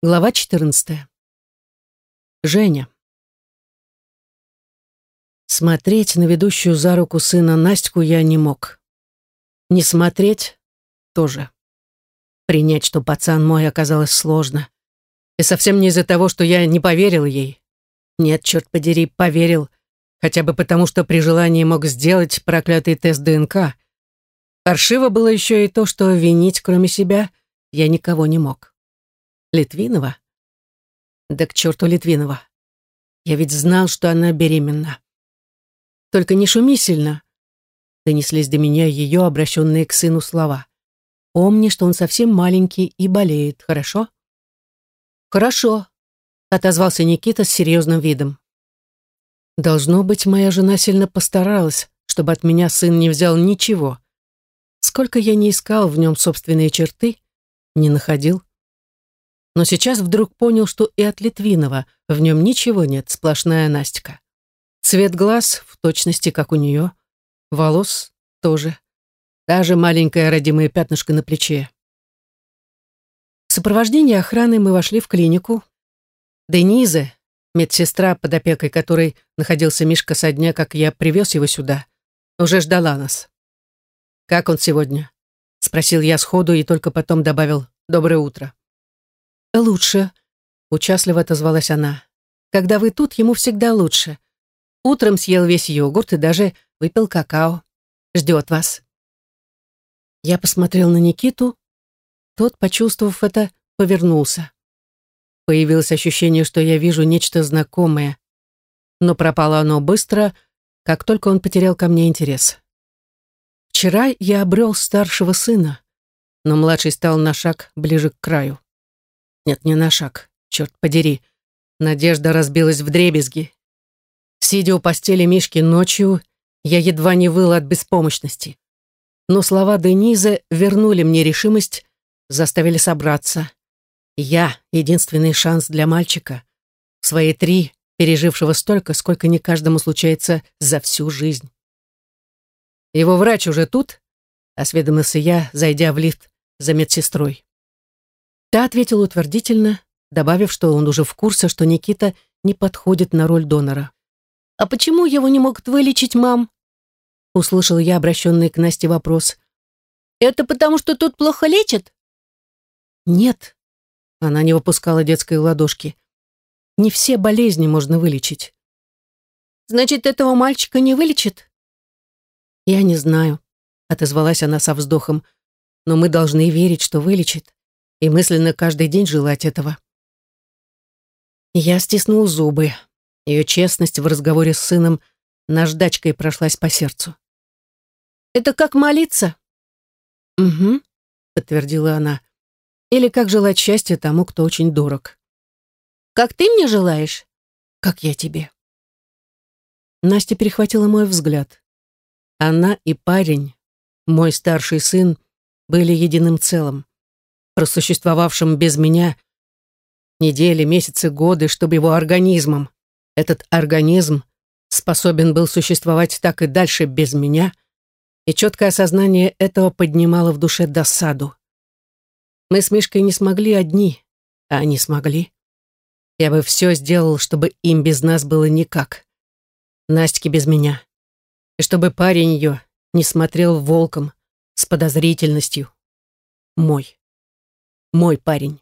Глава 14. Женя. Смотреть на ведущую за руку сына Настю я не мог. Не смотреть тоже. Принять, что пацан мой, оказалось сложно. И совсем не из-за того, что я не поверил ей. Нет, черт подери, поверил. Хотя бы потому, что при желании мог сделать проклятый тест ДНК. Паршиво было еще и то, что винить, кроме себя, я никого не мог. Литвинова? Да к черту Литвинова. Я ведь знал, что она беременна. Только не шуми сильно. Донеслись до меня ее обращенные к сыну слова. Помни, что он совсем маленький и болеет, хорошо? Хорошо, отозвался Никита с серьезным видом. Должно быть, моя жена сильно постаралась, чтобы от меня сын не взял ничего. Сколько я не искал в нем собственные черты, не находил но сейчас вдруг понял, что и от Литвинова в нем ничего нет, сплошная Настя. Цвет глаз в точности, как у нее, волос тоже, даже маленькое родимое пятнышко на плече. В сопровождении охраны мы вошли в клинику. Дениза, медсестра, под опекой которой находился Мишка со дня, как я привез его сюда, уже ждала нас. «Как он сегодня?» — спросил я сходу и только потом добавил «доброе утро». «Лучше», — участливо отозвалась она. «Когда вы тут, ему всегда лучше. Утром съел весь йогурт и даже выпил какао. Ждет вас». Я посмотрел на Никиту. Тот, почувствовав это, повернулся. Появилось ощущение, что я вижу нечто знакомое. Но пропало оно быстро, как только он потерял ко мне интерес. Вчера я обрел старшего сына, но младший стал на шаг ближе к краю. Нет, не на шаг. Черт подери. Надежда разбилась в дребезги. Сидя у постели Мишки ночью, я едва не выла от беспомощности. Но слова Денизы вернули мне решимость, заставили собраться. Я — единственный шанс для мальчика. Свои три, пережившего столько, сколько не каждому случается за всю жизнь. «Его врач уже тут?» — осведомился я, зайдя в лифт за медсестрой. Та ответила утвердительно, добавив, что он уже в курсе, что Никита не подходит на роль донора. «А почему его не могут вылечить, мам?» Услышал я обращенный к Насте вопрос. «Это потому, что тут плохо лечат?» «Нет», — она не выпускала детской ладошки. «Не все болезни можно вылечить». «Значит, этого мальчика не вылечат?» «Я не знаю», — отозвалась она со вздохом. «Но мы должны верить, что вылечит и мысленно каждый день желать этого. Я стиснул зубы. Ее честность в разговоре с сыном наждачкой прошлась по сердцу. «Это как молиться?» «Угу», — подтвердила она. «Или как желать счастья тому, кто очень дорог». «Как ты мне желаешь?» «Как я тебе». Настя перехватила мой взгляд. Она и парень, мой старший сын, были единым целым просуществовавшим без меня недели, месяцы, годы, чтобы его организмом, этот организм способен был существовать так и дальше без меня, и четкое осознание этого поднимало в душе досаду. Мы с Мишкой не смогли одни, а они смогли. Я бы все сделал, чтобы им без нас было никак. Настя без меня. И чтобы парень ее не смотрел волком, с подозрительностью. Мой мой парень.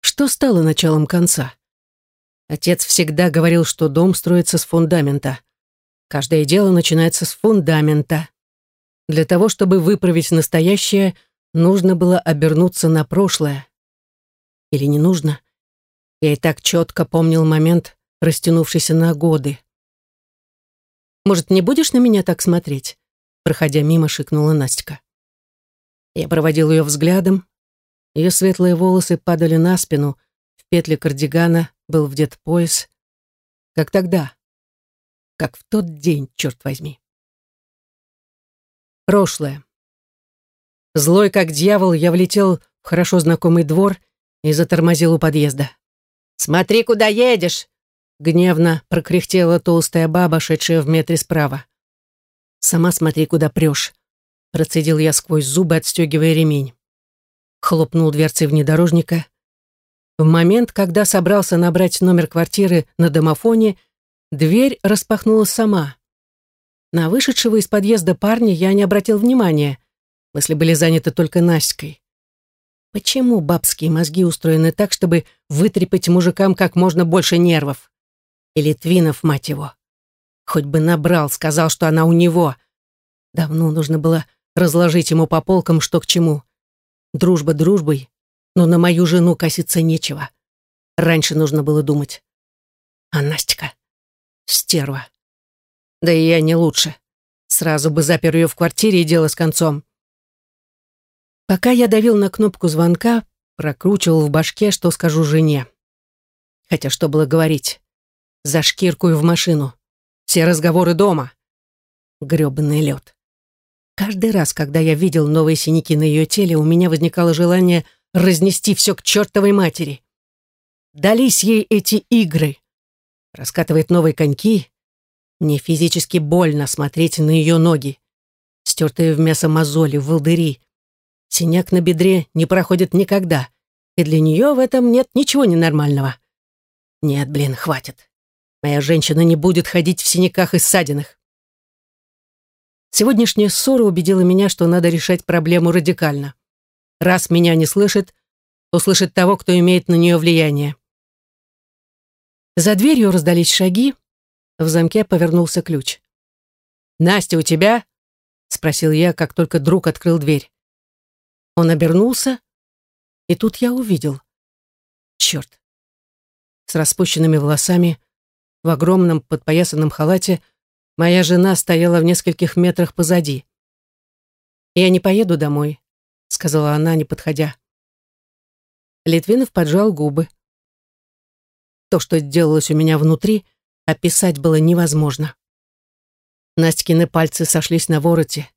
Что стало началом конца? Отец всегда говорил, что дом строится с фундамента. Каждое дело начинается с фундамента. Для того, чтобы выправить настоящее, нужно было обернуться на прошлое. Или не нужно? Я и так четко помнил момент, растянувшийся на годы. «Может, не будешь на меня так смотреть?» Проходя мимо, шикнула Настя. Я проводил ее взглядом. Ее светлые волосы падали на спину, в петле кардигана был вдет пояс. Как тогда. Как в тот день, черт возьми. Прошлое. Злой как дьявол, я влетел в хорошо знакомый двор и затормозил у подъезда. «Смотри, куда едешь!» Гневно прокряхтела толстая баба, шедшая в метре справа. «Сама смотри, куда прешь», Процедил я сквозь зубы, отстегивая ремень. хлопнул дверцей внедорожника. В момент, когда собрался набрать номер квартиры на домофоне, дверь распахнулась сама. На вышедшего из подъезда парня я не обратил внимания. Мысли были заняты только Настькой. Почему бабские мозги устроены так, чтобы вытрепать мужикам как можно больше нервов? И Литвинов, мать его. Хоть бы набрал, сказал, что она у него. Давно нужно было разложить ему по полкам, что к чему. Дружба дружбой, но на мою жену коситься нечего. Раньше нужно было думать. А Настя, стерва. Да и я не лучше. Сразу бы запер ее в квартире и дело с концом. Пока я давил на кнопку звонка, прокручивал в башке, что скажу жене. Хотя что было говорить? За шкирку и в машину. Все разговоры дома. Грёбаный лед. Каждый раз, когда я видел новые синяки на ее теле, у меня возникало желание разнести все к чертовой матери. Дались ей эти игры. Раскатывает новые коньки. Мне физически больно смотреть на ее ноги. Стертые в мясо мозоли, волдыри. Синяк на бедре не проходит никогда. И для нее в этом нет ничего ненормального. Нет, блин, хватит. Моя женщина не будет ходить в синяках и ссадинах. Сегодняшняя ссора убедила меня, что надо решать проблему радикально. Раз меня не слышит, то слышит того, кто имеет на нее влияние. За дверью раздались шаги, в замке повернулся ключ. «Настя, у тебя?» — спросил я, как только друг открыл дверь. Он обернулся, и тут я увидел. Черт. С распущенными волосами, в огромном подпоясанном халате, моя жена стояла в нескольких метрах позади. «Я не поеду домой», — сказала она, не подходя. Литвинов поджал губы. То, что делалось у меня внутри, описать было невозможно. Настькины пальцы сошлись на вороте.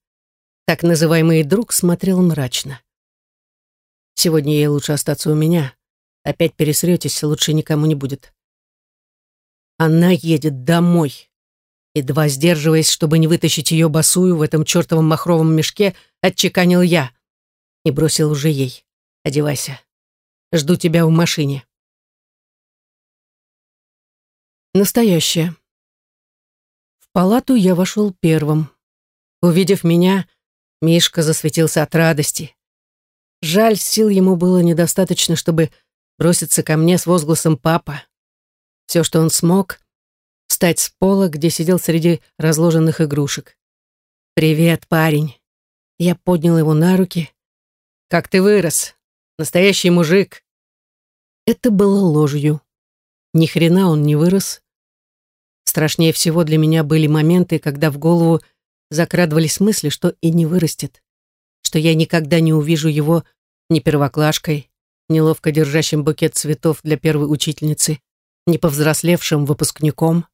Так называемый друг смотрел мрачно. «Сегодня ей лучше остаться у меня. Опять пересретесь, лучше никому не будет». Она едет домой. Едва сдерживаясь, чтобы не вытащить ее босую в этом чертовом махровом мешке, отчеканил я и бросил уже ей. «Одевайся. Жду тебя в машине». Настоящее. В палату я вошел первым. Увидев меня, Мишка засветился от радости. Жаль, сил ему было недостаточно, чтобы броситься ко мне с возгласом «папа». Все, что он смог, встать с пола, где сидел среди разложенных игрушек. «Привет, парень!» Я поднял его на руки. «Как ты вырос! Настоящий мужик!» Это было ложью. Ни хрена он не вырос. Страшнее всего для меня были моменты, когда в голову закрадывались мысли, что и не вырастет, что я никогда не увижу его ни первоклашкой, ни ловко держащим букет цветов для первой учительницы, не повзрослевшим выпускником,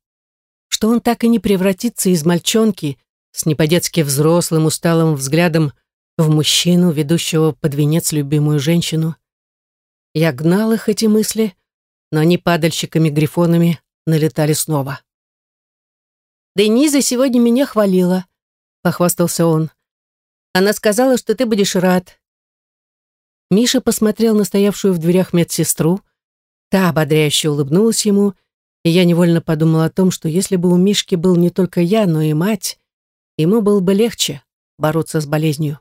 что он так и не превратится из мальчонки с не по-детски взрослым усталым взглядом в мужчину, ведущего под венец любимую женщину. Я гнал их, эти мысли, но они падальщиками-грифонами налетали снова. «Дениза сегодня меня хвалила», — похвастался он. «Она сказала, что ты будешь рад». Миша посмотрел на стоявшую в дверях медсестру, Та ободряюще улыбнулась ему, и я невольно подумал о том, что если бы у Мишки был не только я, но и мать, ему было бы легче бороться с болезнью.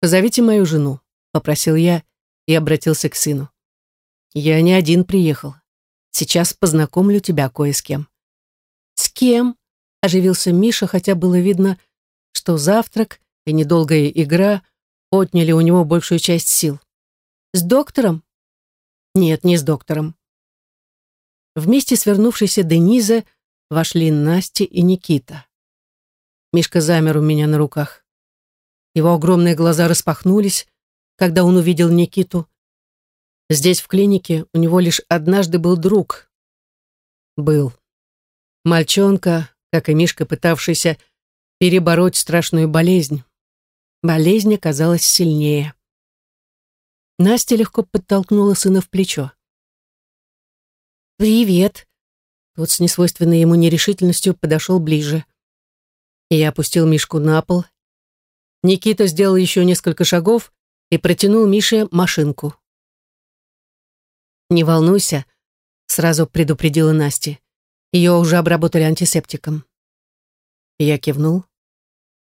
«Позовите мою жену», — попросил я и обратился к сыну. «Я не один приехал. Сейчас познакомлю тебя кое с кем». «С кем?» — оживился Миша, хотя было видно, что завтрак и недолгая игра отняли у него большую часть сил. «С доктором?» Нет, не с доктором. Вместе с вернувшейся Дениза вошли Настя и Никита. Мишка замер у меня на руках. Его огромные глаза распахнулись, когда он увидел Никиту. Здесь, в клинике, у него лишь однажды был друг. Был. Мальчонка, как и Мишка, пытавшийся перебороть страшную болезнь. Болезнь оказалась сильнее. Настя легко подтолкнула сына в плечо. «Привет!» Тот с несвойственной ему нерешительностью подошел ближе. Я опустил Мишку на пол. Никита сделал еще несколько шагов и протянул Мише машинку. «Не волнуйся», — сразу предупредила Настя. Ее уже обработали антисептиком. Я кивнул.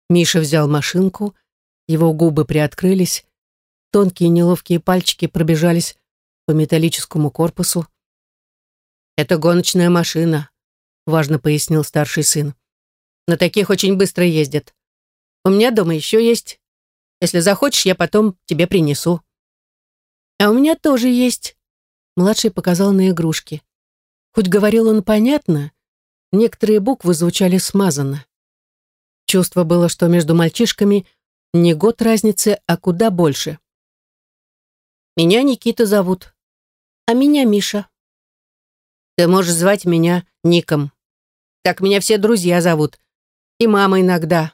Миша взял машинку, его губы приоткрылись, тонкие неловкие пальчики пробежались по металлическому корпусу. «Это гоночная машина», — важно пояснил старший сын. «На таких очень быстро ездят. У меня дома еще есть. Если захочешь, я потом тебе принесу». «А у меня тоже есть», — младший показал на игрушки. Хоть говорил он понятно, некоторые буквы звучали смазанно. Чувство было, что между мальчишками не год разницы, а куда больше. «Меня Никита зовут, а меня Миша». «Ты можешь звать меня Ником. Так меня все друзья зовут. И мама иногда».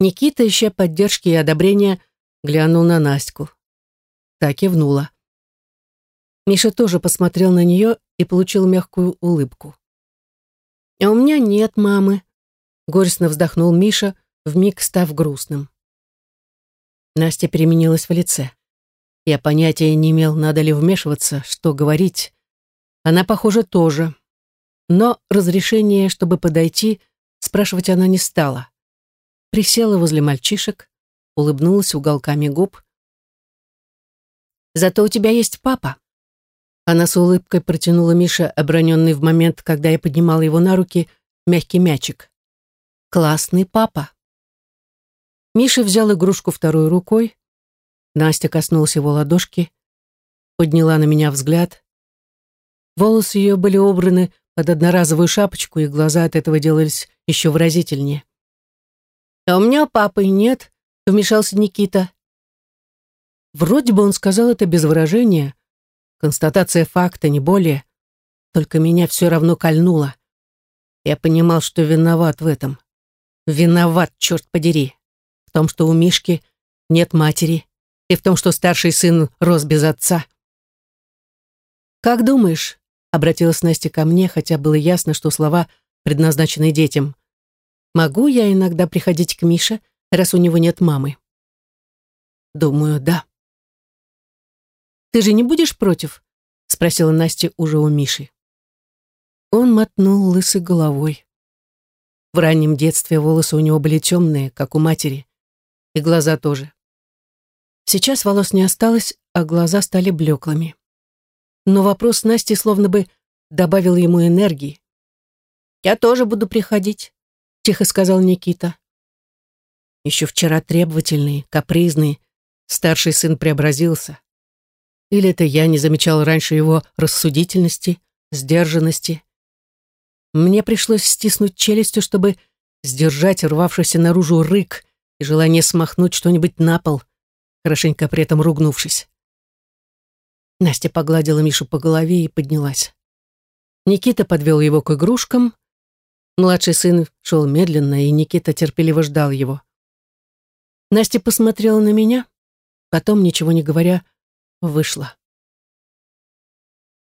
Никита, ища поддержки и одобрения, глянул на Настю. Так кивнула. Миша тоже посмотрел на нее и получил мягкую улыбку. «А у меня нет мамы», Горестно вздохнул Миша, вмиг став грустным. Настя переменилась в лице. Я понятия не имел, надо ли вмешиваться, что говорить. Она, похоже, тоже. Но разрешение, чтобы подойти, спрашивать она не стала. Присела возле мальчишек, улыбнулась уголками губ. «Зато у тебя есть папа». Она с улыбкой протянула Мише, оброненный в момент, когда я поднимала его на руки, мягкий мячик. Классный папа. Миша взял игрушку второй рукой. Настя коснулась его ладошки, подняла на меня взгляд. Волосы ее были убраны под одноразовую шапочку, и глаза от этого делались еще выразительнее. «А у меня папы нет», — вмешался Никита. Вроде бы он сказал это без выражения. Констатация факта, не более. Только меня все равно кольнуло. Я понимал, что виноват в этом. Виноват, черт подери. В том, что у Мишки нет матери, и в том, что старший сын рос без отца. «Как думаешь?» — обратилась Настя ко мне, хотя было ясно, что слова предназначены детям. «Могу я иногда приходить к Мише, раз у него нет мамы?» «Думаю, да». «Ты же не будешь против?» — спросила Настя уже у Миши. Он мотнул лысой головой. В раннем детстве волосы у него были темные, как у матери, и глаза тоже. Сейчас волос не осталось, а глаза стали блеклыми. Но вопрос Насти словно бы добавил ему энергии. «Я тоже буду приходить», — тихо сказал Никита. Еще вчера требовательный, капризный, старший сын преобразился. Или это я не замечал раньше его рассудительности, сдержанности, мне пришлось стиснуть челюстью, чтобы сдержать рвавшийся наружу рык и желание смахнуть что-нибудь на пол, хорошенько при этом ругнувшись. Настя погладила Мишу по голове и поднялась. Никита подвел его к игрушкам. Младший сын шел медленно, и Никита терпеливо ждал его. Настя посмотрела на меня, потом, ничего не говоря, вышла.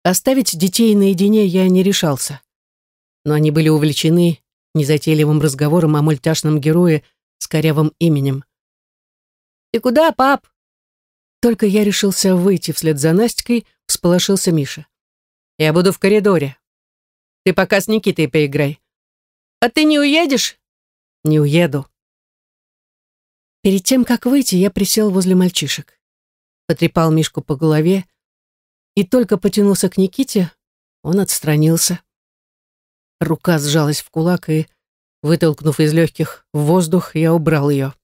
Оставить детей наедине я не решался но они были увлечены незатейливым разговором о мультяшном герое с корявым именем. «Ты куда, пап?» Только я решился выйти вслед за Настькой, всполошился Миша. «Я буду в коридоре. Ты пока с Никитой поиграй». «А ты не уедешь?» «Не уеду». Перед тем, как выйти, я присел возле мальчишек. Потрепал Мишку по голове и только потянулся к Никите, он отстранился. Рука сжалась в кулак, и, вытолкнув из легких воздух, я убрал ее.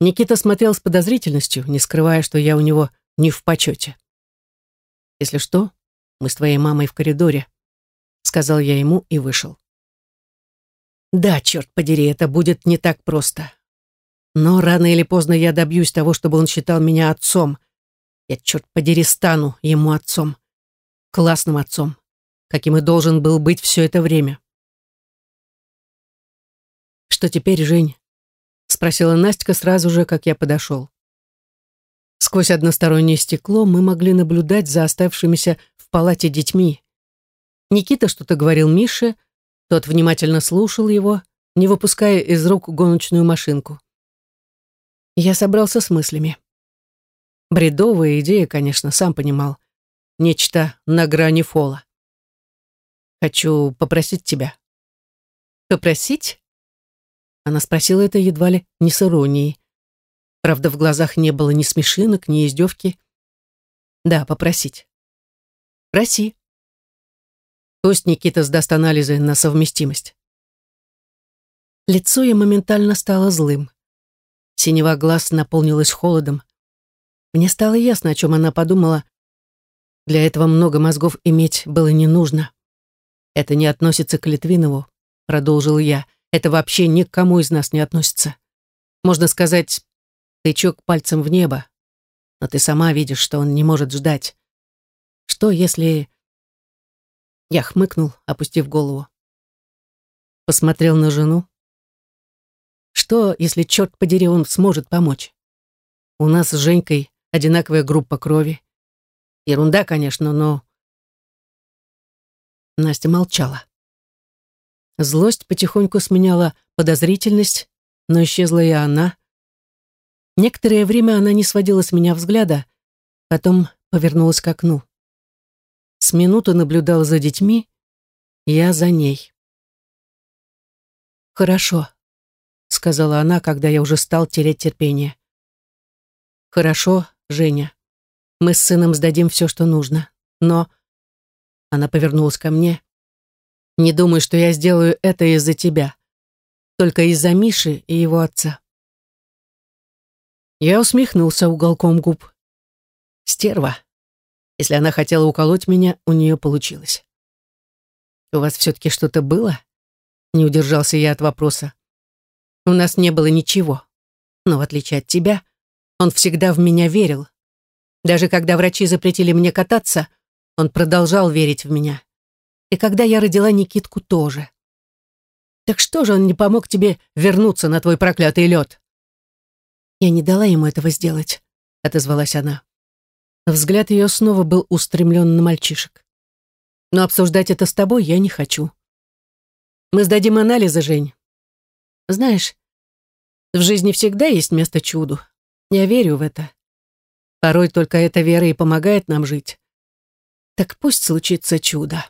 Никита смотрел с подозрительностью, не скрывая, что я у него не в почете. «Если что, мы с твоей мамой в коридоре», — сказал я ему и вышел. Да, черт подери, это будет не так просто. Но рано или поздно я добьюсь того, чтобы он считал меня отцом. Я, черт подери, стану ему отцом. Классным отцом каким и должен был быть все это время. «Что теперь, Жень?» — спросила Настя сразу же, как я подошел. Сквозь одностороннее стекло мы могли наблюдать за оставшимися в палате детьми. Никита что-то говорил Мише, тот внимательно слушал его, не выпуская из рук гоночную машинку. Я собрался с мыслями. Бредовая идея, конечно, сам понимал. Нечто на грани фола. Хочу попросить тебя. Попросить? Она спросила это едва ли не с иронией. Правда, в глазах не было ни смешинок, ни издевки. Да, попросить. Проси. Пусть Никита сдаст анализы на совместимость. Лицо ей моментально стало злым. Синева глаз наполнилась холодом. Мне стало ясно, о чем она подумала. Для этого много мозгов иметь было не нужно. Это не относится к Литвинову, продолжил я. Это вообще ни к кому из нас не относится. Можно сказать, тычок пальцем в небо. Но ты сама видишь, что он не может ждать. Что, если... Я хмыкнул, опустив голову. Посмотрел на жену. Что, если, черт подери, он сможет помочь? У нас с Женькой одинаковая группа крови. Ерунда, конечно, но... Настя молчала. Злость потихоньку сменяла подозрительность, но исчезла и она. Некоторое время она не сводила с меня взгляда, потом повернулась к окну. С минуты наблюдала за детьми, я за ней. «Хорошо», — сказала она, когда я уже стал терять терпение. «Хорошо, Женя. Мы с сыном сдадим все, что нужно. Но...» Она повернулась ко мне. «Не думай, что я сделаю это из-за тебя. Только из-за Миши и его отца». Я усмехнулся уголком губ. «Стерва. Если она хотела уколоть меня, у нее получилось». «У вас все-таки что-то было?» Не удержался я от вопроса. «У нас не было ничего. Но в отличие от тебя, он всегда в меня верил. Даже когда врачи запретили мне кататься, он продолжал верить в меня. И когда я родила Никитку тоже. Так что же он не помог тебе вернуться на твой проклятый лед? Я не дала ему этого сделать, отозвалась она. Взгляд ее снова был устремлен на мальчишек. Но обсуждать это с тобой я не хочу. Мы сдадим анализы, Жень. Знаешь, в жизни всегда есть место чуду. Я верю в это. Порой только эта вера и помогает нам жить. Так пусть случится чудо.